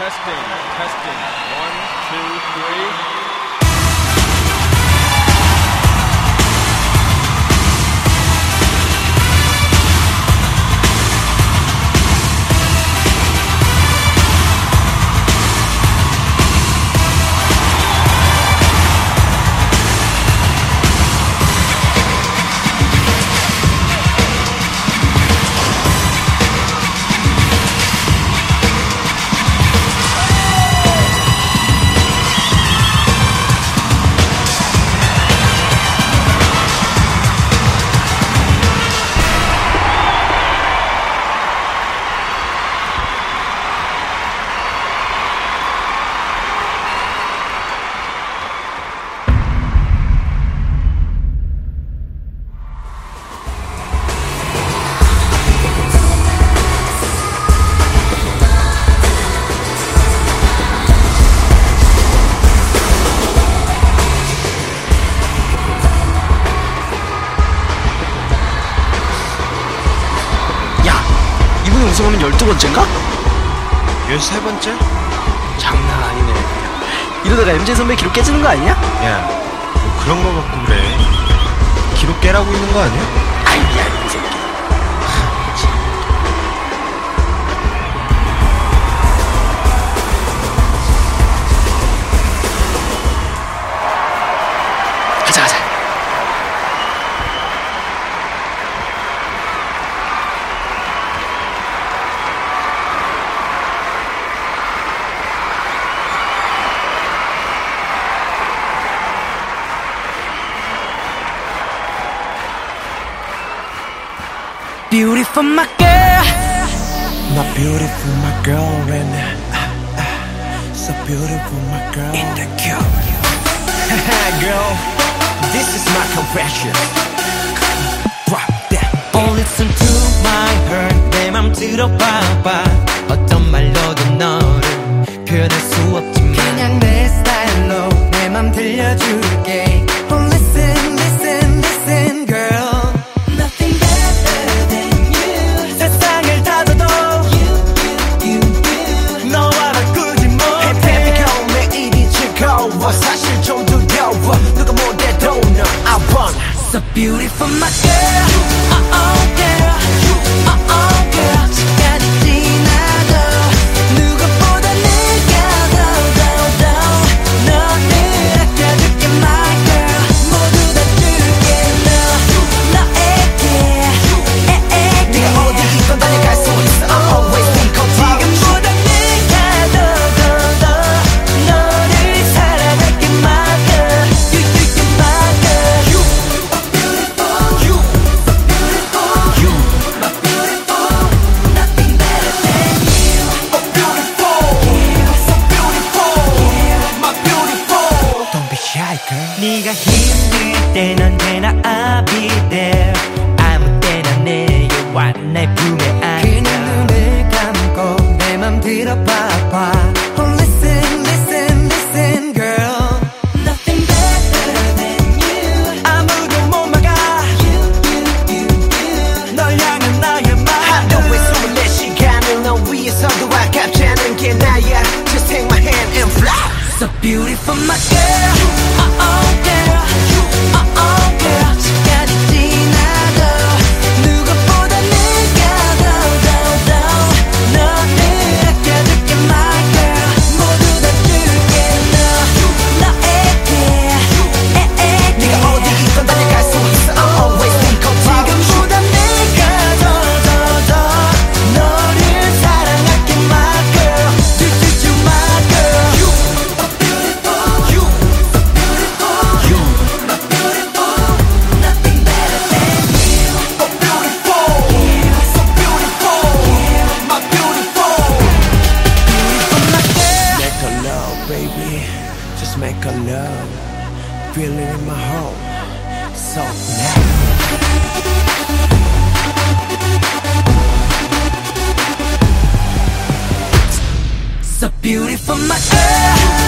Testing, testing. One, two, three. 방송하면 열두 번째인가? 열세 번째? 장난 아니네. 이러다가 MJ 선배 기록 깨지는 거 아니냐? 야, 뭐 그런 거 갖고 그래. 기록 깨라고 있는 거 아니야? 아니야. beautiful, my girl. My beautiful, my girl, and uh, uh, so beautiful, my girl. In the cube. girl, this is my confession. Drop that. Oh, listen to my heart. 내 맘 들어봐봐. 어떤 말로도 너를 표현할 beautiful, my girl. Let's make a love. Feel it in my heart. So now. So beautiful, my earth.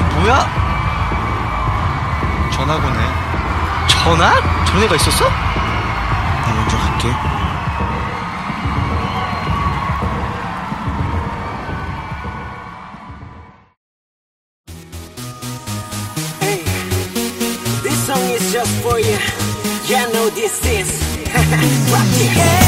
뭐야? 전화고네. 전화? 저런 애가 있었어? 나 먼저 갈게. This song is just for you. Yeah, I know this is. Rock it.